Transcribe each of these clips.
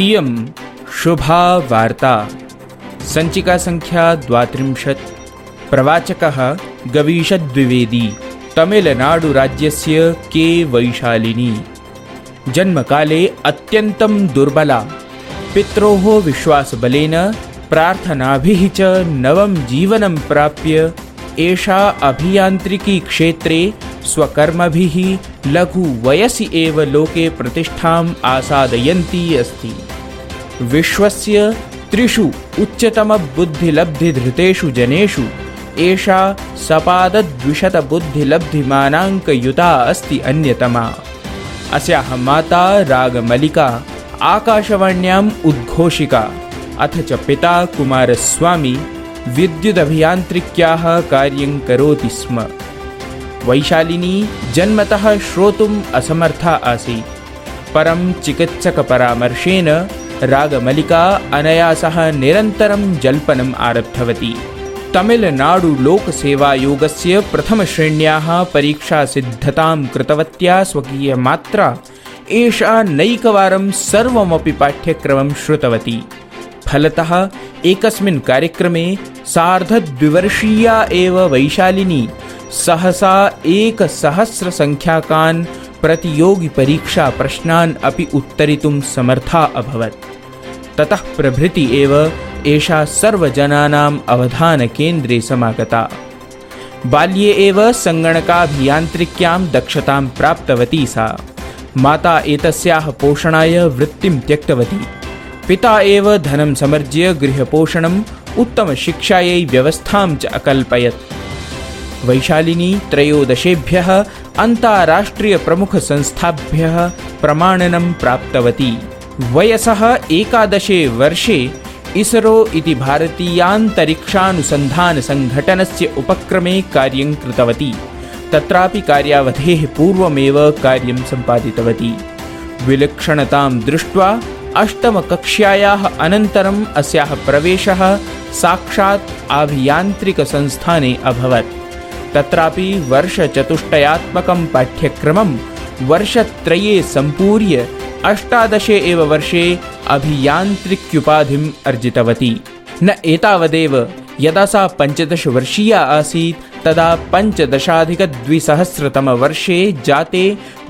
इयं शुभा वार्ता। सञ्चिकासङ्ख्या द्वात्रिंशत्। प्रवाचकः गवीषद्विवेदी तमिलनाडुराज्यस्य के वैशालिनी। जन्मकाले अत्यन्तं दुर्बला। पित्रोः विश्वासबलेन प्रार्थनाभिः च नवं जीवनं प्राप्य एषा अभियान्त्रिकीक्षेत्रे स्वकर्मभिः लघुवयसि एव लोके प्रतिष्ठाम् आसादयन्ती अस्ति। विश्वस्य त्रिषु उच्चतमबुद्धिलब्धिधृतेषु जनेषु एषा सपादद्विशतबुद्धिलब्धिमानाङ्कयुता अस्ति अन्यतमा। अस्याः माता रागमलिका आकाशवाण्याम् उद्घोषिका अथ च पिता कुमारस्वामी विद्युदभियान्त्रिक्याः कार्यं करोति स्म। वैशालिनी जन्मतः श्रोतुम् असमर्था आसीत्। परं चिकित्सकपरामर्शेन रागमलिका अनया सह निरन्तरं जल्पनम् आरब्धवती तमिलनाडुलोकसेवायोगस्य प्रथमश्रेण्याः परीक्षासिद्धतां कृतवत्या स्वकीयमात्रा एषा नैकवारं सर्वमपि पाठ्यक्रमं श्रुतवती फलतः एकस्मिन् कार्यक्रमे सार्धद्विवर्षीया एव वैशालिनी सहसा एकसहस्रसङ्ख्याकान् प्रतियोगिपरीक्षाप्रश्नान् अपि उत्तरितुं समर्था अभवत्। ततः प्रभृति एव एषा सर्वजनानाम् अवधानकेन्द्रे समागता। बाल्ये एव सङ्गणकाभियान्त्रिक्यां दक्षतां प्राप्तवती सा। माता एतस्याः पोषणाय वृत्तिं त्यक्तवती। पिता एव धनं समर्ज्य गृहपोषणम्, उत्तमशिक्षायै व्यवस्थां च अकल्पयत्। वैशालिनी त्रयोदशेभ्यः अन्ताराष्ट्रियप्रमुखसंस्थाभ्यः प्रमाणनं प्राप्तवती। वयसः एकादशे वर्षे इसरो इति भारतीयान्तरिक्षानुसन्धानसङ्घटनस्य उपक्रमे कार्यं कृतवती। तत्रापि कार्यावधेः पूर्वमेव कार्यं सम्पादितवती। विलक्षणतां दृष्ट्वा अष्टमकक्ष्यायाः अनन्तरम् अस्याः प्रवेशः साक्षात् आभियान्त्रिकसंस्थाने अभवत् तत्रापि वर्षचतुष्टयात्मकं पाठ्यक्रमं वर्षत्रये सम्पूर्य अष्टादशे एव वर्षे अभियान्त्रिक्युपाधिम् अर्जितवती। न एतावदेव यदा सा पञ्चदशवर्षीया आसीत् तदा पञ्चदशाधिकद्विसहस्रतमवर्षे जाते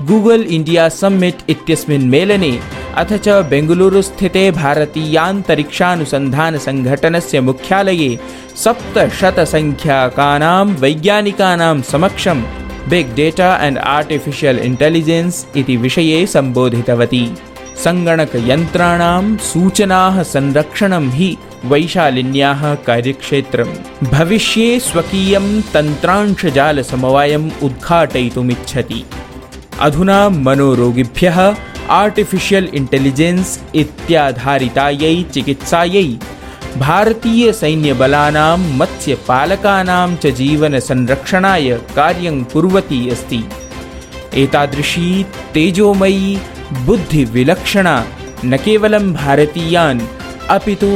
गूगल् इण्डिया सम्मिट् इत्यस्मिन् मेलने अथ च बेङ्गलूरुस्थिते भारतीयान्तरिक्षानुसन्धानसङ्घटनस्य मुख्यालये सप्तशतसङ्ख्याकानां वैज्ञानिकानां समक्षं big data and artificial intelligence इति विषये सम्बोधितवती। सङ्गणकयन्त्राणां सूचनाः संरक्षणं हि वैशालिन्याः कार्यक्षेत्रं। भविष्ये स्वकीयं तन्त्रांशजालसमवायम् उद्घाटयितुमिच्छति। अधुना मनोरोगिभ्यः आर्टिफिशियल् इण्टेलिजेन्स् इत्याधारितायै चिकित्सायै भारतीयसैन्यबलानां मत्स्यपालकानां च जीवनसंरक्षणाय कार्यं कुर्वती अस्ति। एतादृशी तेजोमयी बुद्धिविलक्षणा न केवलं भारतीयान् अपि तु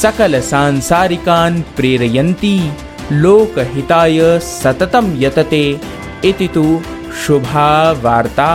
सकलसांसारिकान् प्रेरयन्ती लोकहिताय सततं यतते इति तु शुभा वार्ता